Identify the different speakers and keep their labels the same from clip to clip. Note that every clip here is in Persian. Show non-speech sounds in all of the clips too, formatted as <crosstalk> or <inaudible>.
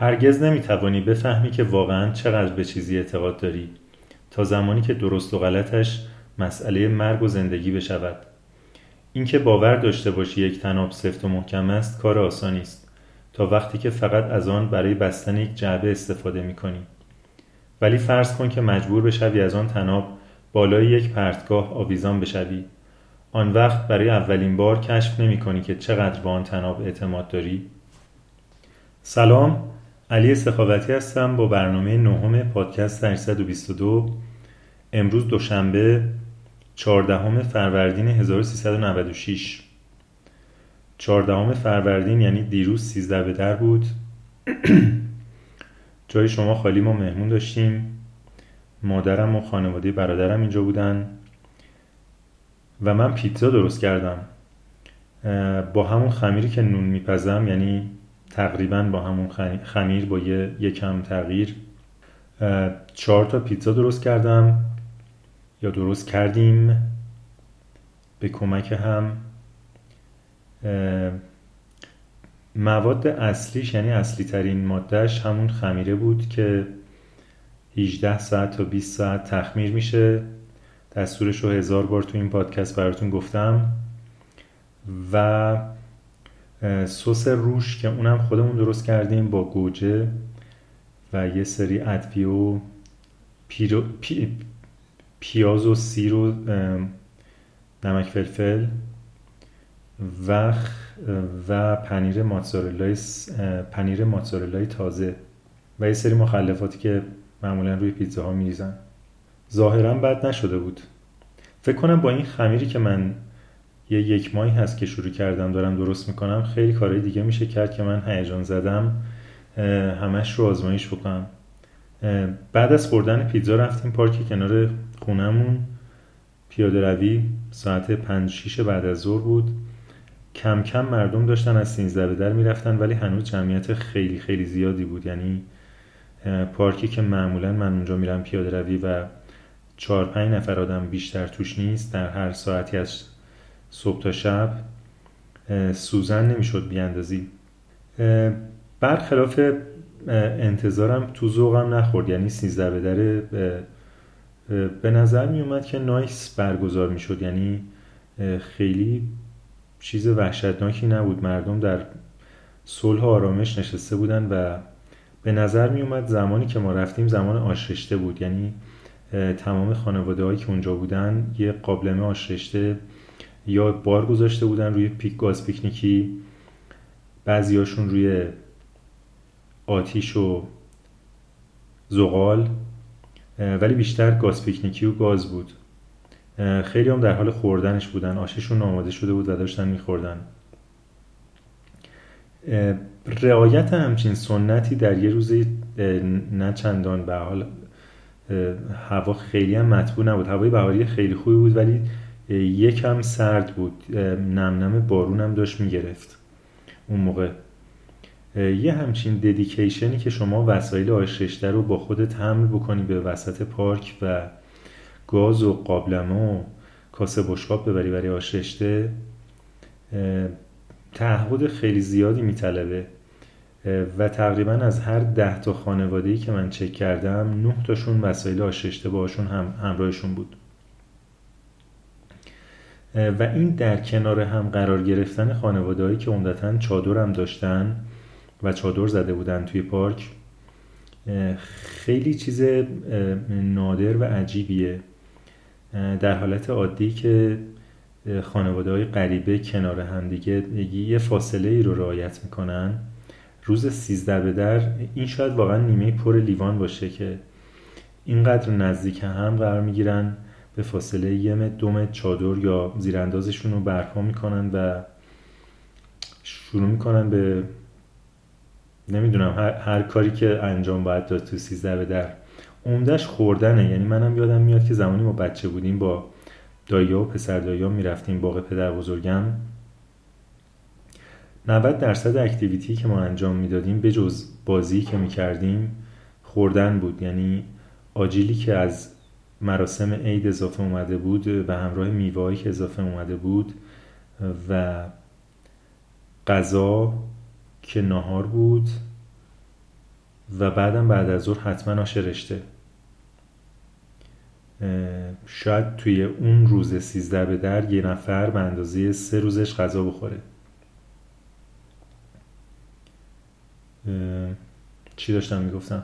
Speaker 1: هرگز نمی‌توانی بفهمی که واقعا چقدر به چیزی اعتقاد داری تا زمانی که درست و غلطش مسئله مرگ و زندگی بشود. اینکه باور داشته باشی یک تناب سفت و محکم است کار آسانی است تا وقتی که فقط از آن برای بستن یک جعبه استفاده می کنی. ولی فرض کن که مجبور بشوی از آن تناب بالای یک پرتگاه آویزان بشوی. آن وقت برای اولین بار کشف نمی کنی که چقدر به آن تناب اعتماد داری. سلام. علی سخاوتی هستم با برنامه نهم پادکست 822 امروز دوشنبه 14 فروردین 1396 14 فروردین یعنی دیروز 13 به در بود. <clears throat> جای شما خالی ما مهمون داشتیم. مادرم و خانواده برادرم اینجا بودن. و من پیتزا درست کردم. با همون خمیری که نون میپزم یعنی تقریبا با همون خمیر با یه, کم تغییر. چهار تا پیتزا درست کردم. یا درست کردیم. به کمک هم. مواد اصلیش یعنی اصلی ترین مادهش همون خمیره بود که 18 ساعت تا 20 ساعت تخمیر میشه. دستورش رو هزار بار تو این پادکست براتون گفتم. و سس روش که اونم خودمون درست کردیم با گوجه و یه سری ادویه و پیاز و سیر و نمک فلفل و و پنیر ماتزارلای پنیر ماتزارلای تازه و یه سری مخلفاتی که معمولا روی پیتزاها میریزن. ظاهرا بد نشده بود. فکر کنم با این خمیری که من یه یک ماهی هست که شروع کردم دارم درست می‌کنم. خیلی کارهای دیگه میشه کرد که من هیجان زدم. همش رو آزمایش بکنم. بعد از خوردن پیتزا رفتیم پارک کنار خونمون پیاده روی ساعت 5 6 بعد از ظهر بود. کم کم مردم داشتن از 13 به در می‌رفتن ولی هنوز جمعیت خیلی خیلی زیادی بود. یعنی پارکی که معمولا من اونجا میرم پیاده روی و چهار پنج نفر آدم بیشتر توش نیست. در هر ساعتی از صبح تا شب سوزن نمی‌شد بیاندازی. برخلاف انتظارم تو ذوقم نخورد. یعنی سیزده به دره به نظر می اومد که نایس برگزار می شد یعنی خیلی چیز وحشتناکی نبود. مردم در صلح و آرامش نشسته بودن و به نظر می اومد زمانی که ما رفتیم زمان آشرشته بود. یعنی تمام خانواده هایی که اونجا بودن یه قابلمه آشرشته یا بار گذاشته بودن روی پیک گاز پیکنیکی بعضیاشون روی آتیش و زغال ولی بیشتر گاز پیکنیکی و گاز بود. خیلی هم در حال خوردنش بودن. آششون آماده شده بود و داشتن میخوردن. رعایت همچین سنتی در یه روز نه چندان. به حال هوا خیلی هم مطبوع نبود. هوای بهاری خیلی خوبی بود ولی یکم سرد بود. نم نم بارون هم داشت می‌گرفت. اون موقع. یه همچین ددیکیشنی که شما وسایل آششته رو با خودت حمل بکنی به وسط پارک و گاز و قابلمه و کاسه بشقاب ببری برای آششته تعهد خیلی زیادی میطلبه. و تقریبا از هر ده تا خانواده ای که من چک کردم نه تاشون وسایل آششته باشون هم همراهشون بود. و این در کنار هم قرار گرفتن خانواده هایی که عمدتا چادر هم داشتن و چادر زده بودن توی پارک خیلی چیز نادر و عجیبیه. در حالت عادی که خانواده های غریبه کنار هم دیگه یه فاصله ای رو رعایت می‌کنن. روز سیزده به در این شاید واقعا نیمه پر لیوان باشه که اینقدر نزدیک هم قرار می‌گیرن. به فاصله یه متر دو متر چادر یا زیراندازشون رو برپا می‌کنن و شروع می‌کنن به نمی‌دونم هر, هر کاری که انجام باید داد تو سیزده به در عمدهش خوردنه. یعنی منم یادم میاد که زمانی ما بچه بودیم با دایا و پسر دایا می‌رفتیم باغ پدر بزرگم. 90 درصد اکتیویتی که ما انجام می‌دادیم به جز بازی که می‌کردیم خوردن بود. یعنی آجیلی که از مراسم عید اضافه اومده بود و همراه میوهایی که اضافه اومده بود و غذا که ناهار بود و بعدم بعد از ظهر حتما آش رشته. شاید توی اون روز سیزده به در یه نفر به اندازه سه روزش غذا بخوره. چی داشتم می‌گفتم؟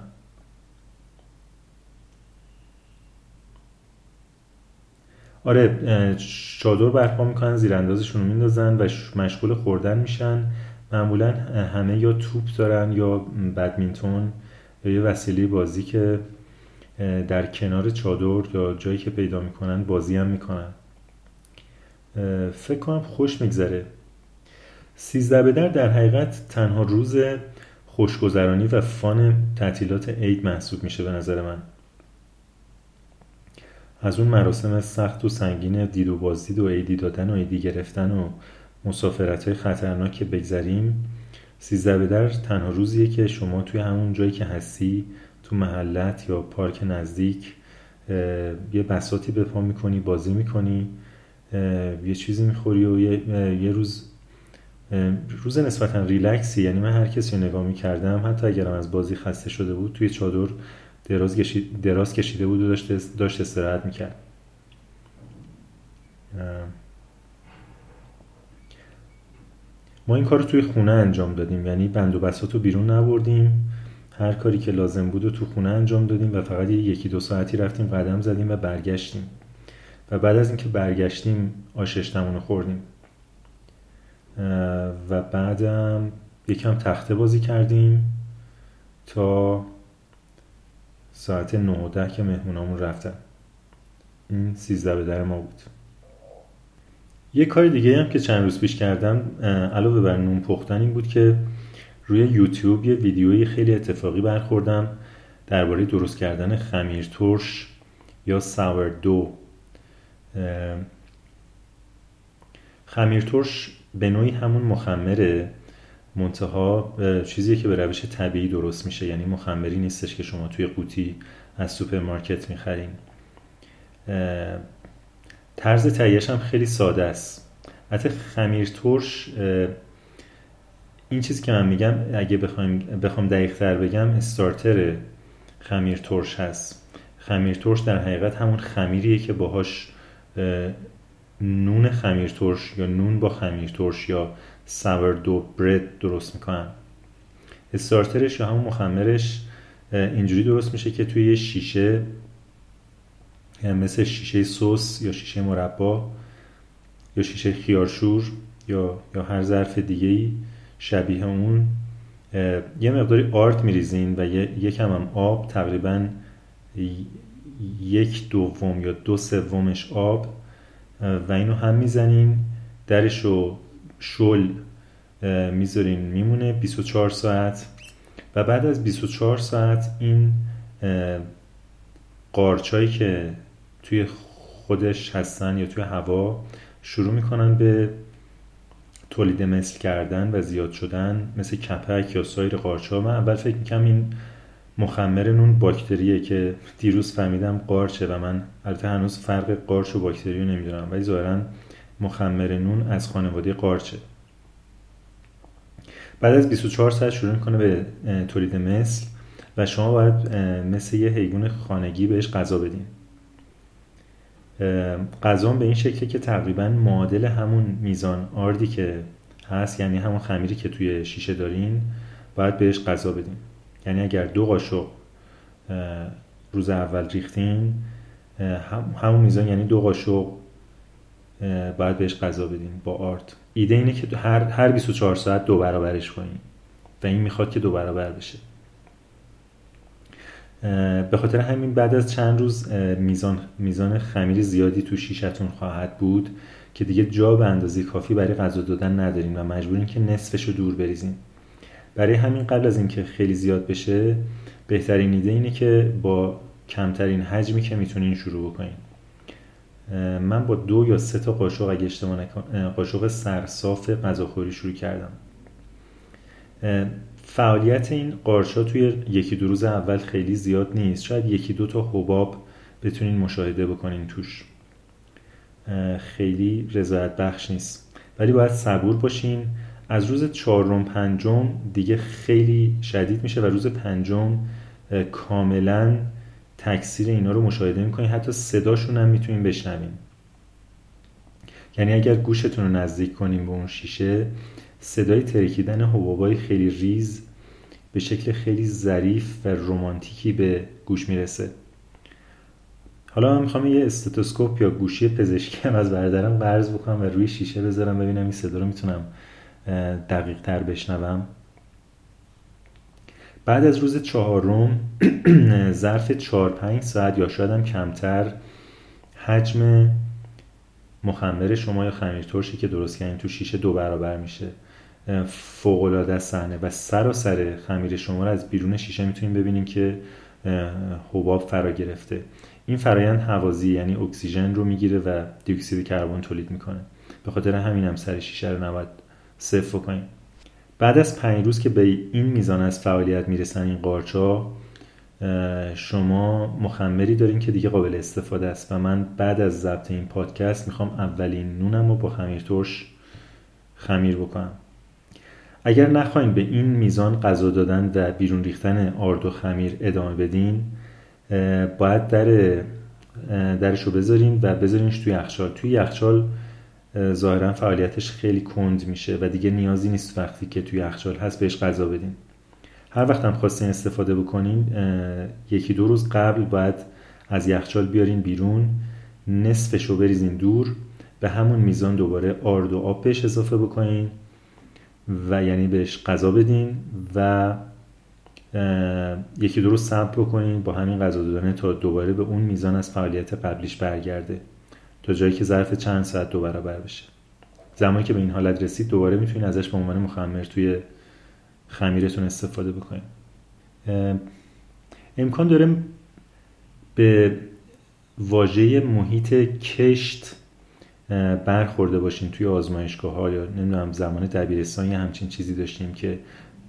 Speaker 1: آره چادر برپا می‌کنن زیراندازشون رو میندازن و مشغول خوردن میشن. معمولا همه یا توپ دارن یا بدمینتون یا یه وسیله بازی که در کنار چادر یا جایی که پیدا می‌کنن بازی هم می‌کنن. فکر کنم خوش میگذره. سیزده به در در حقیقت تنها روز خوشگذرانی و فان تعطیلات عید محسوب میشه به نظر من. از اون مراسم سخت و سنگین دید و بازدید و عیدی دادن و عیدی گرفتن و مسافرت های خطرناک بگذریم سیزده به در تنها روزیه که شما توی همون جایی که هستی تو محلت یا پارک نزدیک یه بساتی به پا می‌کنی بازی می‌کنی یه چیزی می‌خوری و یه, یه روز روز نسبتا ریلکسی یعنی من هر کسی رو نگاه می‌کردم حتی اگرم از بازی خسته شده بود توی چادر دراز, دراز کشیده بود و داشت, داشت استراحت می‌کرد. ما این کار رو توی خونه انجام دادیم. یعنی بند و بسات رو بیرون نبردیم. هر کاری که لازم بود و تو خونه انجام دادیم و فقط یکی دو ساعتی رفتیم قدم زدیم و برگشتیم. و بعد از اینکه برگشتیم آششتمون رو خوردیم و بعدم یکم تخته بازی کردیم تا ساعت 9 و 10 که مهمونامون رفتن. این 13 به در ما بود. یه کار دیگه هم که چند روز پیش کردم علاوه بر نون پختن این بود که روی یوتیوب یه ویدیوی خیلی اتفاقی برخوردم درباره درست کردن خمیر ترش یا دو خمیر ترش به نوعی همون مخمره. منتها چیزی که به روش طبیعی درست میشه. یعنی مخمری نیستش که شما توی قوطی از سوپرمارکت می‌خرین. طرز تهیهش هم خیلی ساده است. حتی خمیر ترش این چیزی که من میگم اگه بخوام دقیق تر بگم استارتر خمیر ترش هست. خمیر ترش در حقیقت همون خمیریه که باهاش نون خمیر ترش یا نون با خمیر ترش یا دو برد درست می‌کنن. استارترش یا همون مخمرش اینجوری درست میشه که توی یه شیشه مثل شیشه سس یا شیشه مربا یا شیشه خیارشور یا یا هر ظرف دیگه ای شبیه اون یه مقداری آرد میریزین و یکم هم آب تقریبا یک دوم یا دو سومش آب و اینو هم می‌زنین درش رو شل می‌ذارین میمونه 24 ساعت. و بعد از 24 ساعت این قارچایی که توی خودش هستن یا توی هوا شروع می‌کنن به تولید مثل کردن و زیاد شدن مثل کپک یا سایر قارچ من اول فکر می‌کنم این مخمر نون باکتریه که دیروز فهمیدم قارچه و من البته هنوز فرق قارچ و باکتری رو نمی‌دونم ولی ظاهرا مخمر نون از خانواده قارچه بعد از 24 ساعت شروع می‌کنه به تولید مثل و شما باید مثل یه حیوان خانگی بهش غذا بدین. غذا به این شکلی که تقریبا معادل همون میزان آردی که هست یعنی همون خمیری که توی شیشه دارین باید بهش غذا بدین. یعنی اگر دو قاشق روز اول ریختین همون میزان یعنی دو قاشق باید بهش غذا بدین با آرد ایده اینه که هر, هر 24 ساعت دو برابرش کنین و این می‌خواد که دو برابر بشه. به خاطر همین بعد از چند روز میزان, میزان خمیر زیادی تو شیشتون خواهد بود که دیگه جا به اندازه کافی برای غذا دادن ندارین و مجبورین که نصفش رو دور بریزین برای همین قبل از اینکه خیلی زیاد بشه بهترین ایده اینه که با کمترین حجمی که می‌تونین شروع بکنین. من با دو یا سه تا قاشق اگه اشتباه نکنم قاشق سرصاف غذاخوری شروع کردم. فعالیت این قارچا توی یکی دو روز اول خیلی زیاد نیست. شاید یکی دو تا حباب بتونین مشاهده بکنین توش. خیلی رضایت بخش نیست. ولی باید صبور باشین. از روز چهارم پنجم دیگه خیلی شدید میشه و روز پنجم کاملا تکثیر اینا رو مشاهده می‌کنین حتی صداشون هم می‌تونین بشنوین یعنی اگر گوشتون رو نزدیک کنیم به اون شیشه صدای ترکیدن حبابای خیلی ریز به شکل خیلی ظریف و رومانتیکی به گوش می‌رسه. حالا من می‌خوام یه استتوسکوپ یا گوشی پزشکی هم از برادرم قرض بکنم و روی شیشه بذارم ببینم این صدا رو می‌تونم دقیق تر بشنوم. بعد از روز چهارم <clears throat> ظرف چهار پنج ساعت یا شاید هم کمتر حجم مخمر شما یا خمیر ترشی که درست کردین تو شیشه دو برابر میشه. فوق العاده صحنه و سراسر خمیر شما رو از بیرون شیشه می‌تونیم ببینیم که حباب فرا گرفته. این فرایند حوازی یعنی اکسیژن رو می‌گیره و دیوکسید کربن تولید می‌کنه. به خاطر همین هم سر شیشه رو نباید صفر کنیم بعد از پنج روز که به این میزان از فعالیت می‌رسن این قارچا شما مخمری دارین که دیگه قابل استفاده است. و من بعد از ضبط این پادکست می‌خوام اولین نونم رو با خمیر ترش خمیر بکنم. اگر نخواین به این میزان غذا دادن و بیرون ریختن آرد و خمیر ادامه بدین باید در درش رو بذارین و بذارینش توی یخچال. توی یخچال ظاهرا فعالیتش خیلی کند میشه و دیگه نیازی نیست وقتی که توی یخچال هست بهش غذا بدین. هر وقت هم خواستین استفاده بکنین یکی دو روز قبل باید از یخچال بیارین بیرون نصفش رو بریزین دور به همون میزان دوباره آرد و آب بهش اضافه بکنین و یعنی بهش غذا بدین و یکی دو روز صبر بکنین با همین غذا دادن تا دوباره به اون میزان از فعالیت قبلیش برگرده. تا جایی که ظرف چند ساعت دو برابر بشه. زمانی که به این حالت رسید دوباره می‌تونین ازش به عنوان مخمر توی خمیرتون استفاده بکنین. امکان داره به واژه محیط کشت برخورده باشین توی آزمایشگاه ها یا نمی‌دونم زمان دبیرستان یا همچین چیزی داشتیم که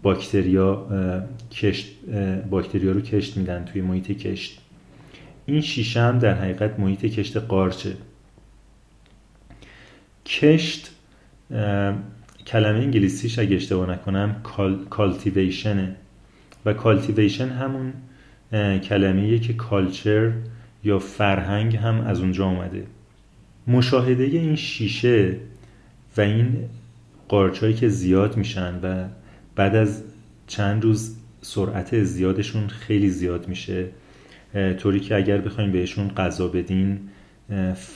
Speaker 1: باکتریا کشت باکتریا رو کشت میدن توی محیط کشت. این شیشه هم در حقیقت محیط کشت قارچه. کشت کلمه انگلیسیش اگه اشتباه نکنم cultivation ه و cultivation همون کلمه که culture یا فرهنگ هم از اونجا آمده مشاهده این شیشه و این قارچهایی که زیاد میشن و بعد از چند روز سرعت زیادشون خیلی زیاد میشه. طوری که اگر بخوایم بهشون غذا بدین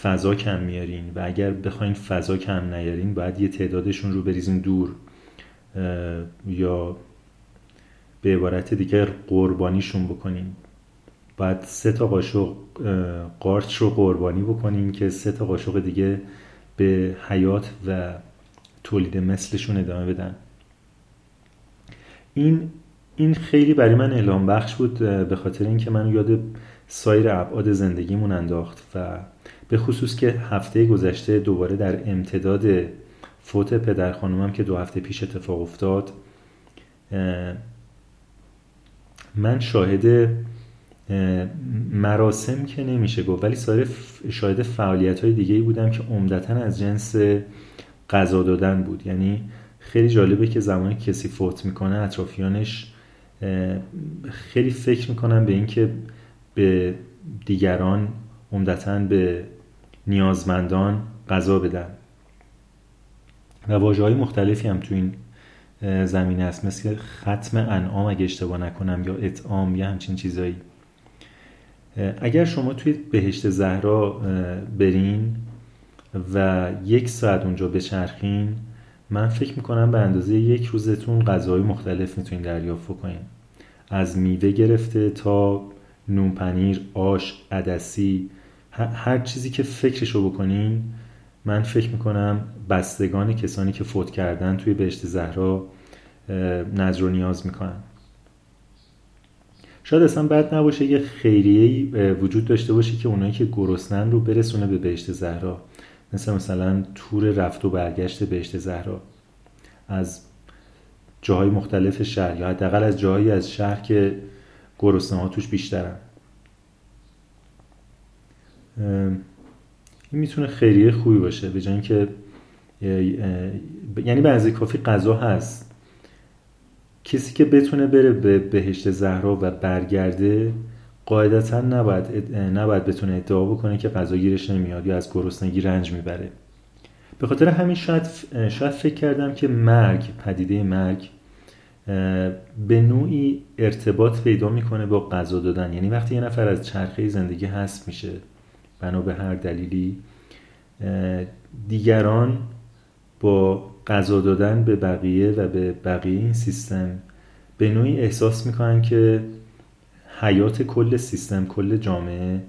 Speaker 1: فضا کم میارین و اگر بخواین فضا کم نیارین باید یه تعدادشون رو بریزین دور یا به عبارت دیگر قربانیشون بکنین. باید سه تا قاشق قارچ رو قربانی بکنین که سه تا قاشق دیگه به حیات و تولید مثلشون ادامه بدن. این این خیلی برای من الهام بخش بود به خاطر اینکه من یاد سایر ابعاد زندگیمون انداخت و به خصوص که هفته گذشته دوباره در امتداد فوت پدر خانومم که دو هفته پیش اتفاق افتاد من شاهد مراسم که نمیشه گفت ولی سایر شاهد فعالیت های دیگه بودم که عمدتا از جنس غذا دادن بود. یعنی خیلی جالبه که زمانی کسی فوت می‌کنه اطرافیانش خیلی فکر می‌کنن به اینکه به دیگران عمدتا به نیازمندان غذا بدن. و واجه های مختلفی هم تو این زمینه هست مثل ختم انعام اگه اشتباه نکنم یا اطعام یا همچین چیزایی. اگر شما توی بهشت زهرا برین و یک ساعت اونجا بچرخین من فکر می‌کنم به اندازه یک روزتون غذاهای مختلف می‌تونین دریافت کنین از میوه گرفته تا نون پنیر آش عدسی هر چیزی که فکرشو بکنین من فکر می‌کنم بستگان کسانی که فوت کردن توی بهشت زهرا نظر و نیاز می‌کنن. شاید اصلا بد نباشه یه خیریه وجود داشته باشه که اونایی که گرسنن رو برسونه به بهشت زهرا. مثل مثلا تور رفت و برگشت بهشت زهرا. از جاهای مختلف شهر یا حداقل از جاهایی از شهر که گرسنه ها توش بیشترن. این می‌تونه خیریه خوبی باشه به جای اینکه یعنی به کافی غذا هست. کسی که بتونه بره به بهشت زهرا و برگرده قاعدتا نباید, نباید بتونه ادعا بکنه که غذا گیرش نمیاد یا از گرسنگی رنج می‌بره. به خاطر همین شاید, شاید فکر کردم که مرگ پدیده مرگ به نوعی ارتباط پیدا می‌کنه با غذا دادن. یعنی وقتی یه نفر از چرخه زندگی هست میشه بنا به هر دلیلی دیگران با غذا دادن به بقیه و به بقیه این سیستم به نوعی احساس می‌کنن که حیات کل سیستم کل جامعه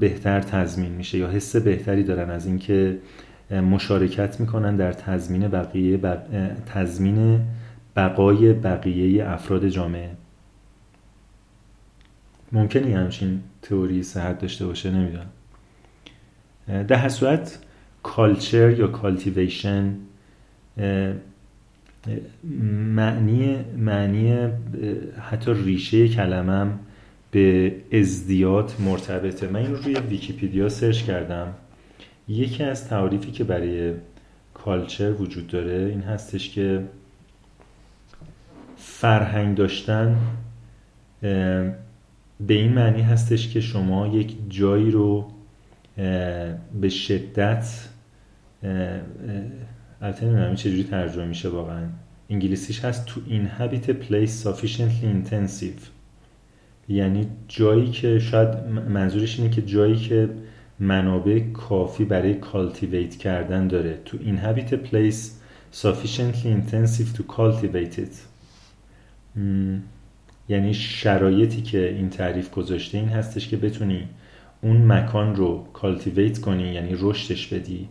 Speaker 1: بهتر تضمین میشه یا حس بهتری دارن از اینکه مشارکت می‌کنن در تضمین بقیه تضمین بقای بقیه افراد جامعه. ممکنه همچین تئوری صحت داشته باشه نمی‌دونم. در هر صورت culture یا cultivation معنی معنی حتی ریشه کلمم به ازدیاد مرتبطه. من این رو روی ویکیپیدیا سرچ کردم. یکی از تعریفی که برای کالچر وجود داره این هستش که فرهنگ داشتن به این معنی هستش که شما یک جایی رو به شدت البته نمی‌دونم چجوری ترجمه میشه واقعا. انگلیسیش هست to inhabit a place sufficiently intensive. یعنی جایی که شاید منظورش اینه که جایی که منابع کافی برای cultivate کردن داره. to inhabit a place sufficiently intensive to cultivate it. یعنی شرایطی که این تعریف گذاشته این هستش که بتونی اون مکان رو cultivate کنی یعنی رشدش بدی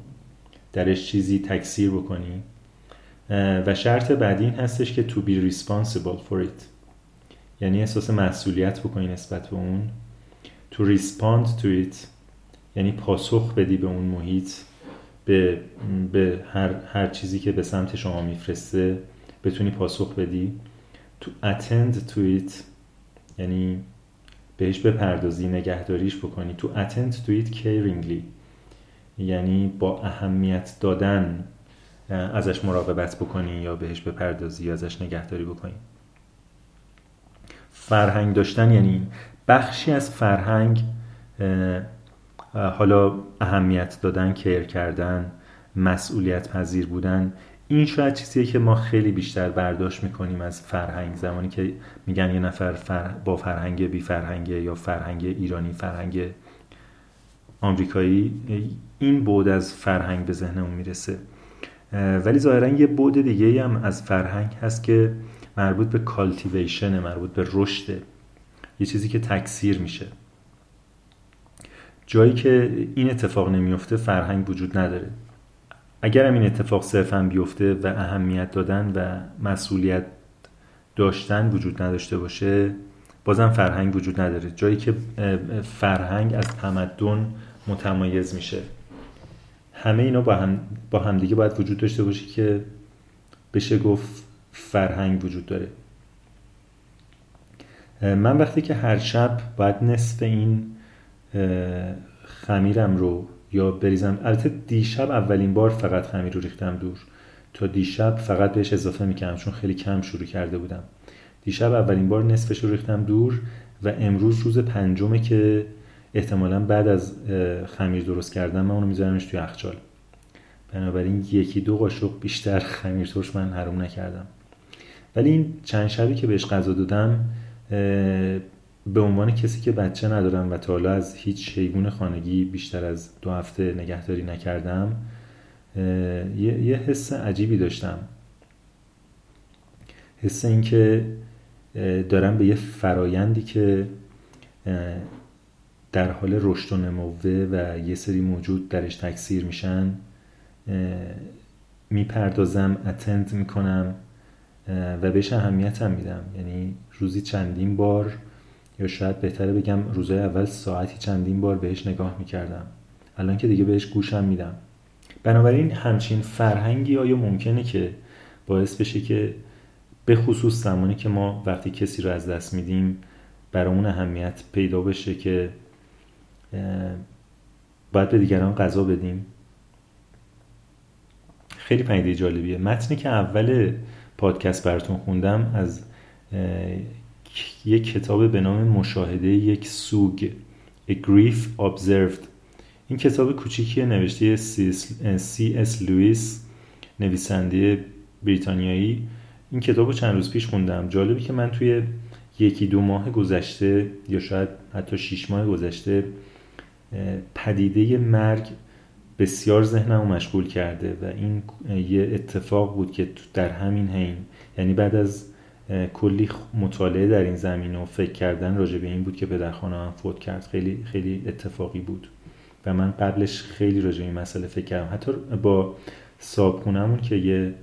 Speaker 1: درش چیزی تکثیر بکنی. و شرط بعدی این هستش که to be responsible for it. یعنی احساس مسئولیت بکنی نسبت به اون. To respond to it یعنی پاسخ بدی به اون محیط به, به هر, هر چیزی که به سمت شما میفرسته بتونی پاسخ بدی. To attend to it. یعنی بهش بپردازی نگهداریش بکنی. to attend to it caringly. یعنی با اهمیت دادن ازش مراقبت بکنی یا بهش بپردازی یا ازش نگهداری بکنی. فرهنگ داشتن یعنی بخشی از فرهنگ حالا اهمیت دادن کیر کردن مسئولیت پذیر بودن. این شاید چیزیه که ما خیلی بیشتر برداشت می‌کنیم از فرهنگ. زمانی که میگن یه نفر با فرهنگ بی فرهنگ یا فرهنگ ایرانی فرهنگ آمریکایی این بود از فرهنگ به ذهنمون می‌رسه. ولی ظاهرا یه بود دیگه هم از فرهنگ هست که مربوط به کالتیویشن مربوط به رشد. یه چیزی که تکثیر میشه. جایی که این اتفاق نمیفته فرهنگ وجود نداره. اگر این اتفاق صرفا بیفته و اهمیت دادن و مسئولیت داشتن وجود نداشته باشه بازم فرهنگ وجود نداره. جایی که فرهنگ از تمدن متمایز میشه. همه اینا با هم با همدیگه باید وجود داشته باشه که بشه گفت فرهنگ وجود داره. من وقتی که هر شب باید نصف این خمیرم رو یا بریزم. البته دیشب اولین بار فقط خمیر رو ریختم دور. تا دیشب فقط بهش اضافه می‌کنم چون خیلی کم شروع کرده بودم. دیشب اولین بار نصفش رو ریختم دور و امروز روز پنجمه که احتمالا بعد از خمیر درست کردن من اونو میذارمش توی یخچال. بنابراین یکی دو قاشق بیشتر خمیر ترش من حروم نکردم. ولی این چند شبی که بهش غذا دادم به عنوان کسی که بچه ندارم و تا حالا از هیچ حیوان خانگی بیشتر از دو هفته نگهداری نکردم یه, یه حس عجیبی داشتم. حس اینکه دارم به یه فرایندی که در حال رشد و نموه و یه سری موجود درش تکثیر میشن می‌پردازم اتند می‌کنم و بهش اهمیت هم میدم. یعنی روزی چندین بار یا شاید بهتره بگم روزای اول ساعتی چندین بار بهش نگاه می‌کردم. الان که دیگه بهش گوشم میدم. بنابراین همچین فرهنگی آیا ممکنه که باعث بشه که به خصوص زمانی که ما وقتی کسی رو از دست میدیم برامون اهمیت پیدا بشه که باید به دیگران غذا بدیم؟ خیلی پدیده جالبیه. متنی که اول پادکست براتون خوندم از یک کتاب به نام مشاهده یک سوگ A Grief Observed. این کتاب کوچیکی نوشته سی اس لویس نویسنده بریتانیایی. این کتاب رو چند روز پیش خوندم. جالبی که من توی یکی دو ماه گذشته یا شاید حتی شیش ماه گذشته پدیده مرگ بسیار ذهنم مشغول کرده و این یه اتفاق بود که در همین حین. یعنی بعد از کلی مطالعه در این زمین و فکر کردن راجع به این بود که پدرخانه هم فوت کرد. خیلی خیلی اتفاقی بود. و من قبلش خیلی راجع این مسئله فکر کردم. حتی با صابخونمون که یه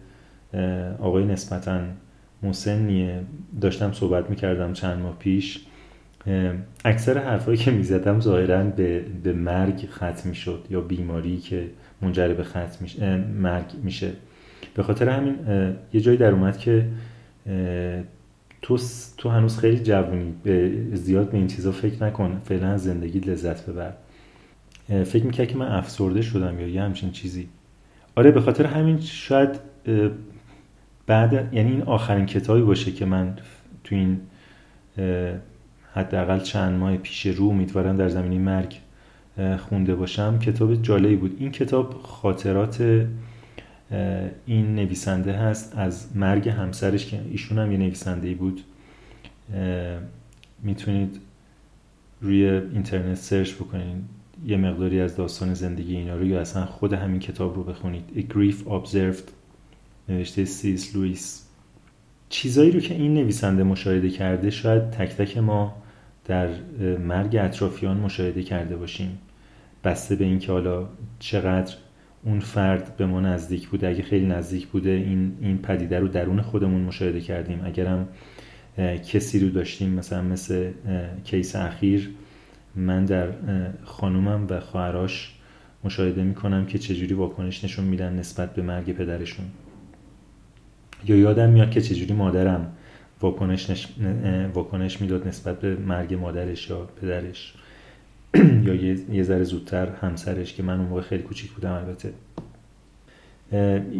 Speaker 1: آقای نسبتا مسنیه داشتم صحبت می‌کردم چند ماه پیش. اکثر حرفایی که می‌زدم ظاهرا به, به مرگ ختم می‌شد یا بیماری که منجر به ختم مرگ میشه. به خاطر همین یه جایی در اومد که تو, تو هنوز خیلی جوونی. به زیاد به این چیزا فکر نکن. فعلا زندگی لذت ببر. فکر می‌کرد که من افسرده شدم یا یه همچین چیزی. آره به خاطر همین شاید بعد یعنی این آخرین کتابی باشه که من تو این حداقل چند ماه پیش رو امیدوارم در زمینی مرگ خونده باشم. کتاب جالبی بود. این کتاب خاطرات این نویسنده هست از مرگ همسرش که ایشون هم یه نویسنده بود. می‌تونید روی اینترنت سرچ بکنید یه مقداری از داستان زندگی اینا رو یا اصلا خود همین کتاب رو بخونید. A Grief Observed نوشته سیس لوئیس. چیزایی رو که این نویسنده مشاهده کرده شاید تک تک ما در مرگ اطرافیان مشاهده کرده باشیم. بسته به اینکه حالا چقدر اون فرد به ما نزدیک بوده اگه خیلی نزدیک بوده این این پدیده رو درون خودمون مشاهده کردیم. اگرم کسی رو داشتیم مثلا مثل کیس اخیر من در خانومم و خواهراش مشاهده می‌کنم که چجوری واکنش نشون میدن نسبت به مرگ پدرشون. یا یادم میاد که چجوری مادرم واکنش, نش... واکنش می‌داد نسبت به مرگ مادرش یا پدرش. یا یه ذره زودتر همسرش که من اون موقع خیلی کوچیک بودم البته.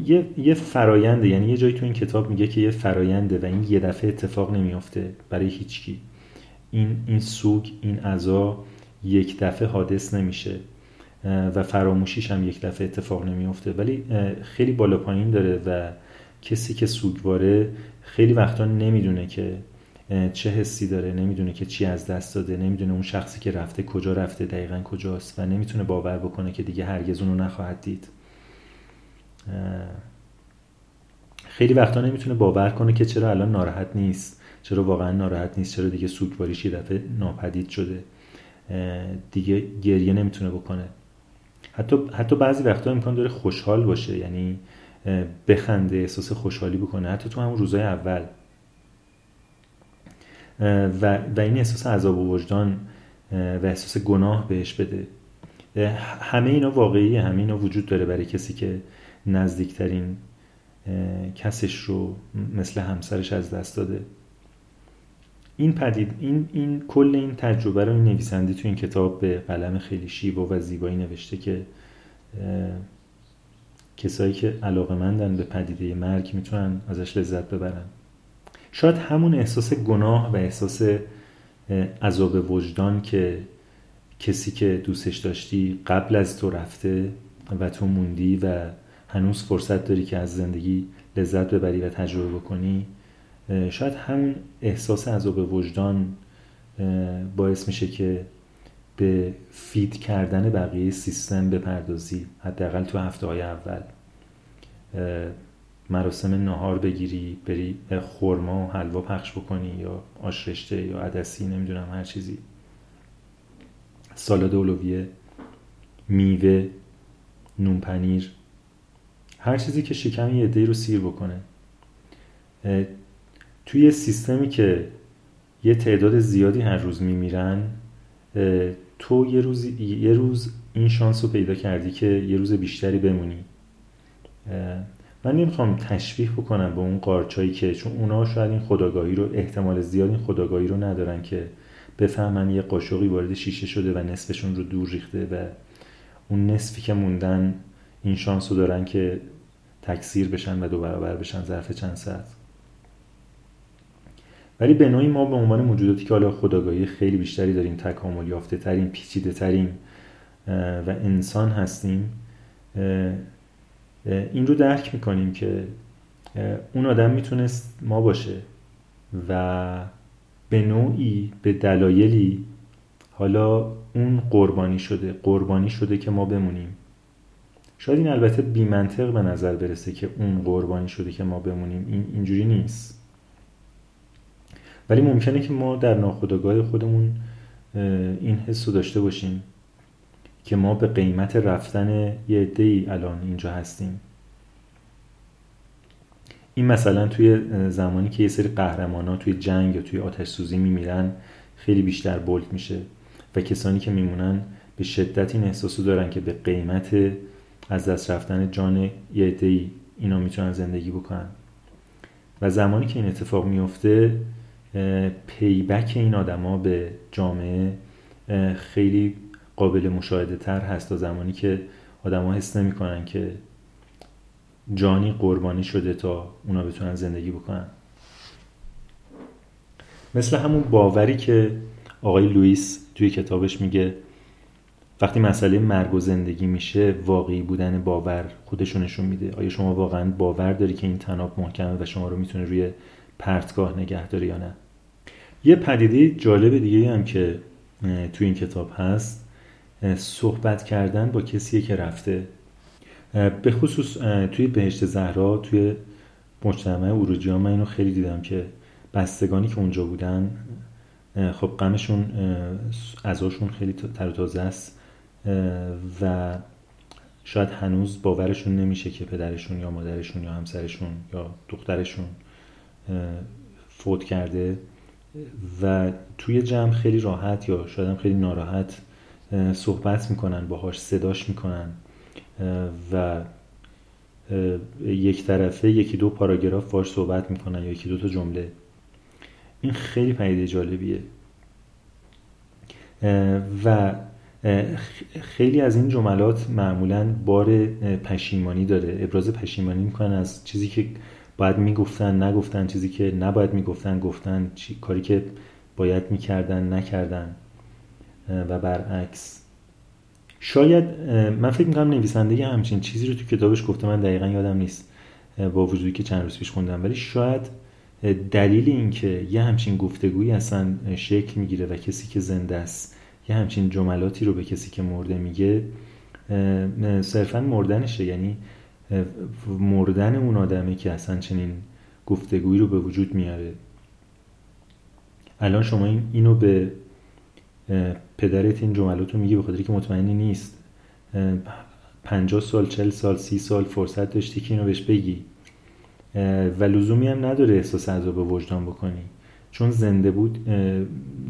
Speaker 1: یه, یه فراینده یعنی یه جایی تو این کتاب میگه که یه فراینده و این یه دفعه اتفاق نمیافته برای هیچکی. این این سوگ این عزا یک دفعه حادث نمیشه و فراموشیش هم یک دفعه اتفاق نمیافته. ولی خیلی بالا پایین داره و کسی که سوگواره خیلی وقتا نمی‌دونه که چه حسی داره نمی‌دونه که چی از دست داده نمی‌دونه اون شخصی که رفته کجا رفته دقیقا کجاست و نمی‌تونه باور بکنه که دیگه هرگز اونو نخواهد دید. خیلی وقتا نمی‌تونه باور کنه که چرا الان ناراحت نیست چرا واقعا ناراحت نیست چرا دیگه سوگواریش یه دفعه ناپدید شده. دیگه گریه نمی‌تونه بکنه. حتی حتی بعضی وقتا امکان داره خوشحال باشه یعنی بخنده احساس خوشحالی بکنه. حتی تو همون روزای اول. و, و این احساس عذاب و وجدان و احساس گناه بهش بده. همه اینا واقعی همه اینا وجود داره برای کسی که نزدیکترین کسش رو مثل همسرش از دست داده. این پدید این, این کل این تجربه رو نویسنده تو این کتاب به قلم خیلی شیوا و زیبایی نوشته که کسایی که علاقه مندن به پدیده مرگ می‌تونن ازش لذت ببرن. شاید همون احساس گناه و احساس عذاب وجدان که کسی که دوستش داشتی قبل از تو رفته و تو موندی و هنوز فرصت داری که از زندگی لذت ببری و تجربه بکنی شاید همون احساس عذاب وجدان باعث میشه که به فید کردن بقیه سیستم بپردازی حداقل تو هفته های اول مراسم نهار بگیری بری خورما و حلوا پخش بکنی یا آشرشته یا عدسی نمی‌دونم هر چیزی. سالاد اولویه میوه نون پنیر هر چیزی که شکم یه رو سیر بکنه. توی سیستمی که یه تعداد زیادی هر روز میمیرن تو یه روز, یه روز این شانس رو پیدا کردی که یه روز بیشتری بمونی. من نمی‌خوام تشویح بکنم به اون قارچایی که چون اونا شاید این خداگاهی رو احتمال زیاد این خداگاهی رو ندارن که بفهمن یه قاشقی وارد شیشه شده و نصفشون رو دور ریخته و اون نصفی که موندن این شانس رو دارن که تکثیر بشن و دو برابر بشن ظرف چند ساعت. ولی به نوعی ما به عنوان موجوداتی که حالا خداگاهی خیلی بیشتری داریم تکامل یافته تریم پیچیده تریم و انسان هستیم این رو درک می‌کنیم که اون آدم می‌تونست ما باشه و به نوعی به دلایلی حالا اون قربانی شده قربانی شده که ما بمونیم. شاید این البته بی منطق به نظر برسه که اون قربانی شده که ما بمونیم. این اینجوری نیست. ولی ممکنه که ما در ناخودآگاه خودمون این حس رو داشته باشیم. که ما به قیمت رفتن یه عده الان اینجا هستیم. این مثلا توی زمانی که یه سری قهرمان ها توی جنگ یا توی آتش سوزی میمیرن خیلی بیشتر بولد میشه و کسانی که میمونن به شدت این احساسو دارن که به قیمت از دست رفتن جان یه عده‌ای اینا می‌تونن زندگی بکنن. و زمانی که این اتفاق میفته پیبک این آدما به جامعه خیلی قابل مشاهده تر هست تا زمانی که آدما حس نمی‌کنن که جانی قربانی شده تا اونا بتونن زندگی بکنن. مثل همون باوری که آقای لوئیس توی کتابش میگه وقتی مسئله مرگ و زندگی میشه واقعی بودن باور خودشونشون میده. آیا شما واقعا باور داری که این تناب محکمه و شما رو می‌تونه روی پرتگاه نگه داره یا نه؟ یه پدیده جالب دیگه هم که توی این کتاب هست. صحبت کردن با کسی که رفته. به خصوص توی بهشت زهرا توی مجتمع اروجی من اینو خیلی دیدم که بستگانی که اونجا بودن خب غمشون ازاشون خیلی تر تازه است و شاید هنوز باورشون نمیشه که پدرشون یا مادرشون یا همسرشون یا دخترشون فوت کرده. و توی جمع خیلی راحت یا شاید خیلی ناراحت صحبت می‌کنن باهاش صداش می‌کنن. و یک طرفه یکی دو پاراگراف باش صحبت می‌کنن یا یکی دو تا جمله. این خیلی پدیده جالبیه. و خیلی از این جملات معمولا بار پشیمانی داره. ابراز پشیمانی می‌کنن از چیزی که باید می‌گفتن نگفتن چیزی که نباید می‌گفتن گفتن کاری که باید می‌کردن نکردن. و برعکس. شاید من فکر می‌کنم نویسنده همچین چیزی رو تو کتابش گفته من دقیقا یادم نیست با وجودی که چند روز پیش خوندم. ولی شاید دلیل اینکه یه همچین گفتگویی اصلا شکل می‌گیره و کسی که زنده است یه همچین جملاتی رو به کسی که مرده میگه صرفا مردنشه. یعنی مردن اون آدمه که اصلا چنین گفتگویی رو به وجود میاره. الان شما این اینو به پدرت این جملات رو میگی به خاطر که مطمئنی نیست. پنجاه سال چل سال سی سال فرصت داشتی که اینو بهش بگی. و لزومی هم نداره احساس عذاب وجدان بکنی. چون زنده بود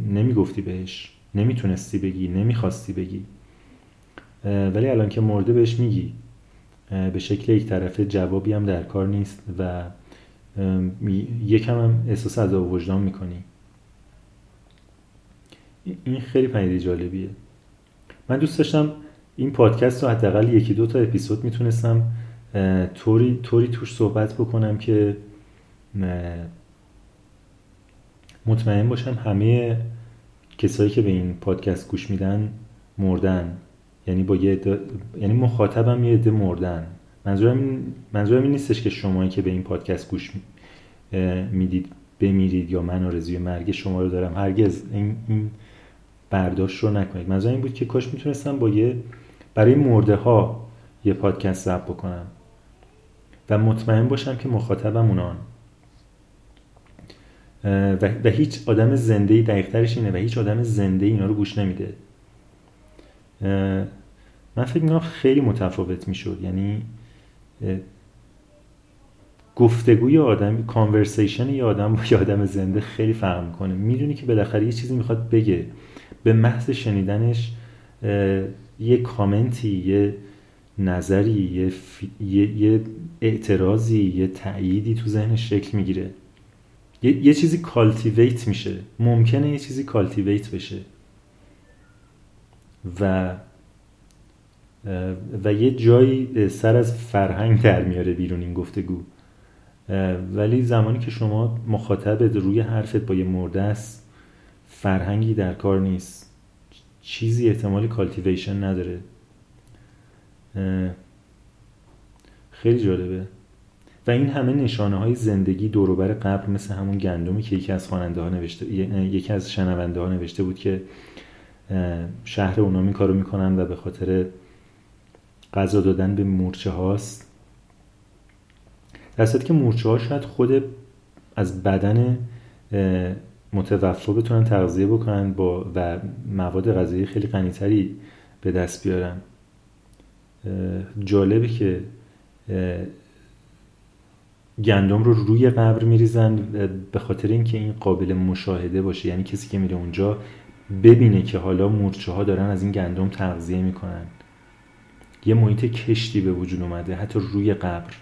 Speaker 1: نمی‌گفتی بهش. نمی‌تونستی بگی نمی‌خواستی بگی. ولی الان که مرده بهش میگی. به شکل یک طرفه جوابی هم در کار نیست و یکم هم احساس عذاب وجدان می‌کنی. این خیلی پدیده جالبیه. من دوست داشتم این پادکست رو حداقل یکی دو تا اپیزود می‌تونستم طوری طوری توش صحبت بکنم که مطمئن باشم همه کسایی که به این پادکست گوش میدن مردن. یعنی با یه یعنی مخاطبم یه عده مردن. منظورم منظورم این نیستش که شمایی که به این پادکست گوش می‌دید بمیرید یا من آرزوی مرگ شما رو دارم. هرگز این, این برداشت رو نکنید. منظورم این بود که کاش می‌تونستم با یه برای مرده ها یه پادکست ضبط بکنم. و مطمئن باشم که مخاطبم اونان. و, هیچ آدم زنده دقیقترش اینه و هیچ آدم زنده اینا رو گوش نمیده. من فکر می‌کنم خیلی متفاوت می‌شد. یعنی گفتگوی آدم کانورسیشن یه آدم با یه آدم زنده خیلی فرق می‌کنه. می‌دونی که بالاخره یه چیزی می‌خواد بگه. به محض شنیدنش یه کامنتی یه نظری یه, یه اعتراضی یه تأییدی تو ذهنش شکل می‌گیره. یه, یه چیزی cultivate میشه. ممکنه یه چیزی cultivate بشه. و و یه جایی سر از فرهنگ در میاره بیرون این گفتگو. ولی زمانی که شما مخاطبت روی حرفت با یه مرده است فرهنگی در کار نیست. چیزی احتمال cultivation نداره. خیلی جالبه. و این همه نشانه های زندگی دوروبر قبر مثل همون گندمی که یکی از خواننده ها نوشته یکی از شنونده ها نوشته بود که شهر اونا این کارو می‌کنن و به خاطر غذا دادن به مورچه هاست در که مورچه ها شاید خود از بدن متوفا بتونن تغذیه بکنن با و مواد غذایی خیلی غنیتری به دست بیارن. جالبه که گندم رو روی قبر میریزن به خاطر اینکه این قابل مشاهده باشه. یعنی کسی که میره اونجا ببینه که حالا مورچه ها دارن از این گندم تغذیه می‌کنن. یه محیط کشتی به وجود اومده حتی روی قبر.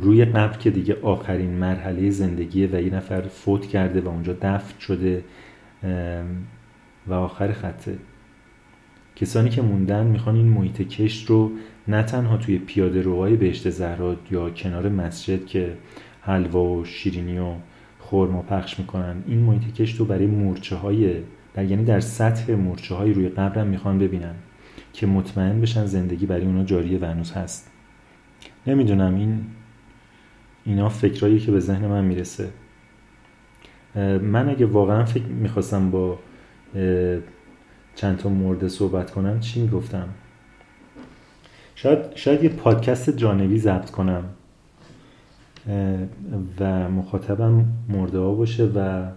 Speaker 1: روی قبر که دیگه آخرین مرحله زندگیه و یه نفر فوت کرده و اونجا دفن شده و آخر خطه کسانی که موندن می‌خوان این محیط کشت رو نه تنها توی پیاده روهای بهشت زهرا یا کنار مسجد که حلوا و شیرینی و خورما پخش می‌کنن این محیط کشت رو برای مورچه های در یعنی در سطح مورچه های روی قبرم می‌خوان ببینن که مطمئن بشن زندگی برای اونا جاریه و هنوز هست. نمی‌دونم این اینا فکرایی که به ذهن من می‌رسه. من اگه واقعا فکر می‌خواستم با چند تا مورد صحبت کنم چی می‌گفتم؟ شاید, شاید یه پادکست جانبی ضبط کنم. و مخاطبم مرده ها باشه و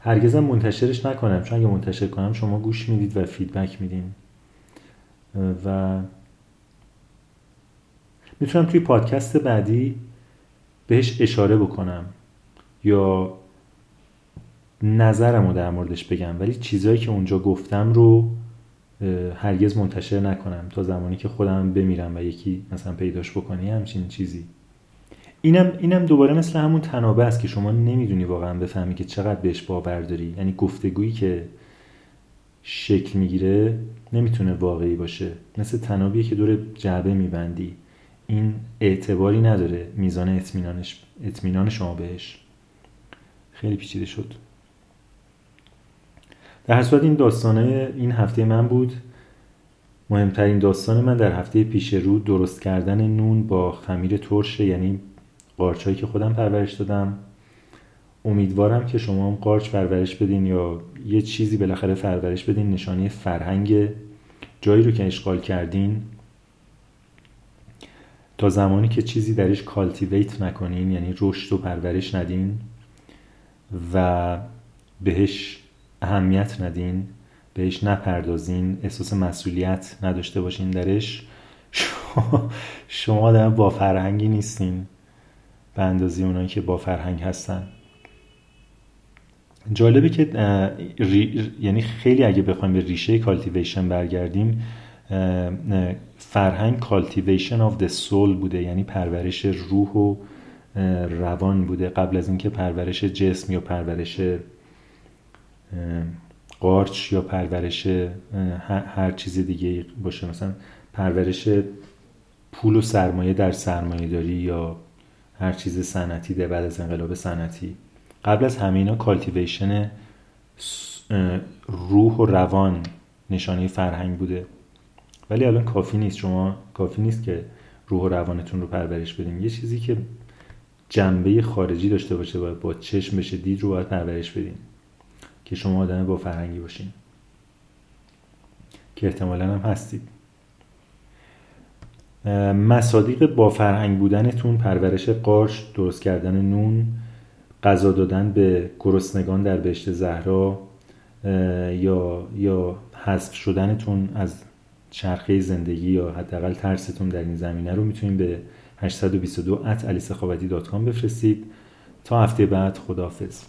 Speaker 1: هرگزم منتشرش نکنم. چون اگه منتشر کنم شما گوش می‌دید و فیدبک میدین. و می‌تونم توی پادکست بعدی بهش اشاره بکنم یا نظرم رو در موردش بگم ولی چیزهایی که اونجا گفتم رو هرگز منتشر نکنم تا زمانی که خودم بمیرم و یکی مثلا پیداش بکنی همچین چیزی. اینم اینم دوباره مثل همون تنابه است که شما نمی‌دونی واقعا بفهمی که چقدر بهش باور داری. یعنی گفتگویی که شکل می‌گیره نمی‌تونه واقعی باشه. مثل تنابیه که دور جعبه میبندی. این اعتباری نداره میزان اطمینانش اطمینان شما بهش. خیلی پیچیده شد. در هر صورت این داستانه این هفته من بود. مهمترین داستان من در هفته پیش رو درست کردن نون با خمیر ترشه یعنی قارچهایی که خودم پرورش دادم. امیدوارم که شما هم قارچ پرورش بدین یا یه چیزی بالاخره پرورش بدین نشانی فرهنگ جایی رو که اشغال کردین. تا زمانی که چیزی درش کالتیویت نکنین یعنی رشد و پرورش ندین و بهش اهمیت ندین بهش نپردازین احساس مسئولیت نداشته باشین درش شما آدم با فرهنگی نیستین به اندازه اونایی که با فرهنگ هستن. جالبه که یعنی خیلی اگه بخوایم به ریشه cultivation برگردیم فرهنگ cultivation of the soul بوده یعنی پرورش روح و روان بوده. قبل از اینکه پرورش جسم یا پرورش قارچ یا پرورش هر چیز دیگه باشه. مثلا پرورش پول و سرمایه در سرمایه داری یا هر چیز صنعتی ده بعد از انقلاب صنعتی. قبل از همه اینا cultivation روح و روان نشانه فرهنگ بوده. ولی الان کافی نیست. شما کافی نیست که روح و روانتون رو پرورش بدین. یه چیزی که جنبه خارجی داشته باشه و با چشم بشه دید رو باید پرورش بدین که شما آدم با فرهنگی باشین. که احتمالا هم هستید. مصادیق با فرهنگ بودنتون پرورش قارش درست کردن نون غذا دادن به گرسنگان در بهشت زهرا یا یا حذف شدنتون از چرخه زندگی یا حداقل ترستون در این زمینه رو می‌تونید به 822 at بفرستید. تا هفته بعد خداحافظ.